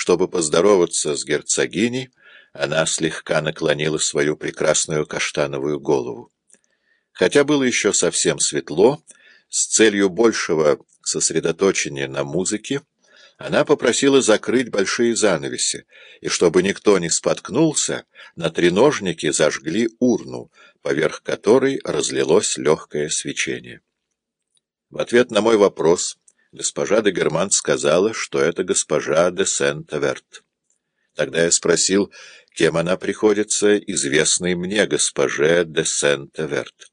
Чтобы поздороваться с герцогиней, она слегка наклонила свою прекрасную каштановую голову. Хотя было еще совсем светло, с целью большего сосредоточения на музыке, она попросила закрыть большие занавеси, и чтобы никто не споткнулся, на треножнике зажгли урну, поверх которой разлилось легкое свечение. В ответ на мой вопрос госпожа де Герман сказала, что это госпожа де Сент-Эверт. Тогда я спросил, кем она приходится, известной мне госпоже де Сент-Эверт.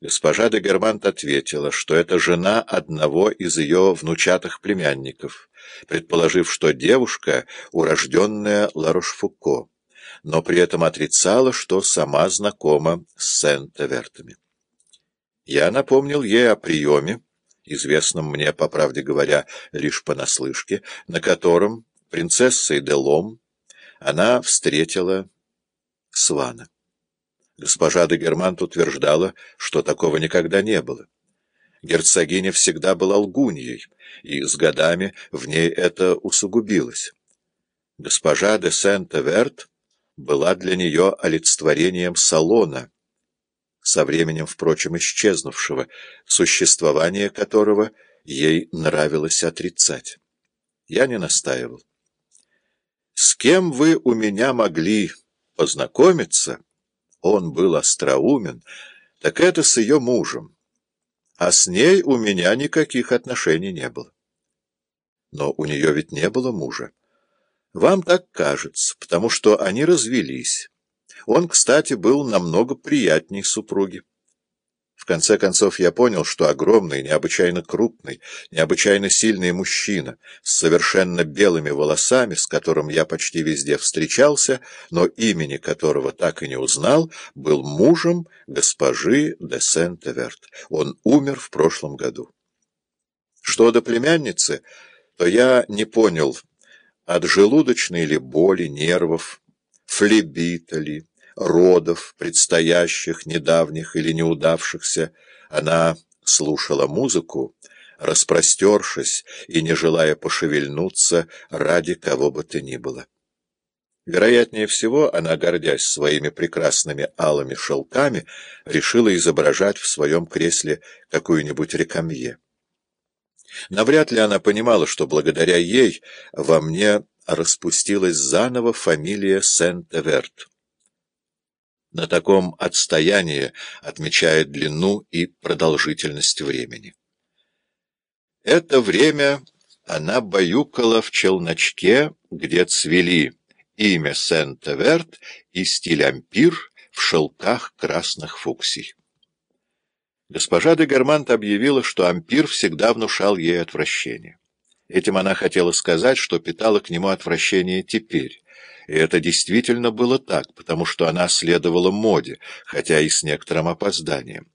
Госпожа де Германт ответила, что это жена одного из ее внучатых племянников, предположив, что девушка — урожденная Ларошфуко, но при этом отрицала, что сама знакома с Сент-Эвертами. Я напомнил ей о приеме, известном мне, по правде говоря, лишь понаслышке, на котором принцессой Делом она встретила Свана. Госпожа де Германт утверждала, что такого никогда не было. Герцогиня всегда была лгуньей, и с годами в ней это усугубилось. Госпожа де Сент-Эверт была для нее олицетворением салона, со временем, впрочем, исчезнувшего, существование которого ей нравилось отрицать. Я не настаивал. «С кем вы у меня могли познакомиться?» Он был остроумен, так это с ее мужем, а с ней у меня никаких отношений не было. Но у нее ведь не было мужа. Вам так кажется, потому что они развелись. Он, кстати, был намного приятней супруги. В конце концов я понял, что огромный, необычайно крупный, необычайно сильный мужчина с совершенно белыми волосами, с которым я почти везде встречался, но имени которого так и не узнал, был мужем госпожи де Сент-Эверт. Он умер в прошлом году. Что до племянницы, то я не понял, от желудочной ли боли, нервов, флебита ли, родов, предстоящих, недавних или неудавшихся, она слушала музыку, распростершись и не желая пошевельнуться ради кого бы то ни было. Вероятнее всего, она, гордясь своими прекрасными алыми шелками, решила изображать в своем кресле какую-нибудь рекамье. Навряд ли она понимала, что благодаря ей во мне распустилась заново фамилия Сент-Эверт на таком отстоянии отмечает длину и продолжительность времени. Это время она баюкала в челночке, где цвели имя Сент-Эверт и стиль ампир в шелках красных фуксий. Госпожа де Гармант объявила, что ампир всегда внушал ей отвращение. Этим она хотела сказать, что питала к нему отвращение теперь, и это действительно было так, потому что она следовала моде, хотя и с некоторым опозданием.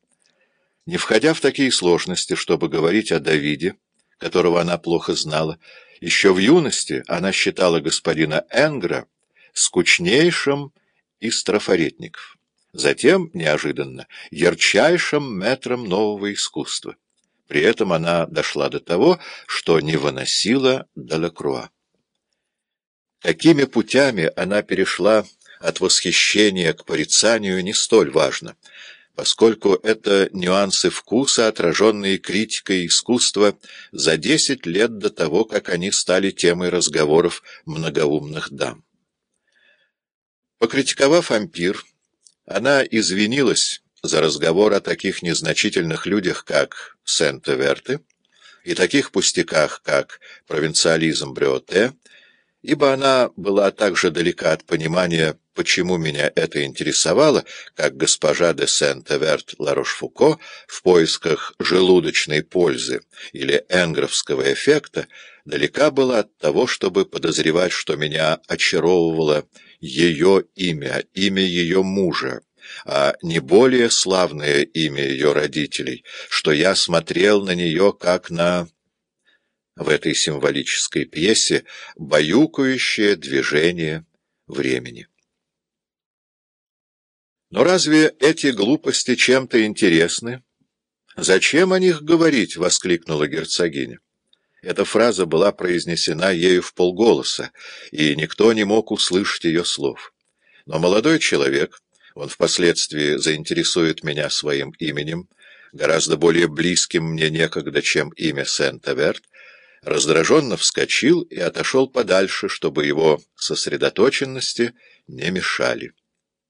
Не входя в такие сложности, чтобы говорить о Давиде, которого она плохо знала, еще в юности она считала господина Энгра скучнейшим из трафаретников, затем, неожиданно, ярчайшим метром нового искусства. При этом она дошла до того, что не выносила Делакруа. Какими путями она перешла от восхищения к порицанию, не столь важно, поскольку это нюансы вкуса, отраженные критикой искусства за десять лет до того, как они стали темой разговоров многоумных дам. Покритиковав ампир, она извинилась за разговор о таких незначительных людях, как Сент-Эверте, и таких пустяках, как провинциализм Брёте, ибо она была так же далека от понимания, почему меня это интересовало, как госпожа де Сент-Эверт Ларош-Фуко в поисках желудочной пользы или энгровского эффекта далека была от того, чтобы подозревать, что меня очаровывало ее имя, имя ее мужа, а не более славное имя ее родителей, что я смотрел на нее как на в этой символической пьесе баюкающее движение времени. Но разве эти глупости чем-то интересны? «Зачем о них говорить?» — воскликнула герцогиня. Эта фраза была произнесена ею в полголоса, и никто не мог услышать ее слов. Но молодой человек, он впоследствии заинтересует меня своим именем, гораздо более близким мне некогда, чем имя Сент-Эверт, раздраженно вскочил и отошел подальше, чтобы его сосредоточенности не мешали.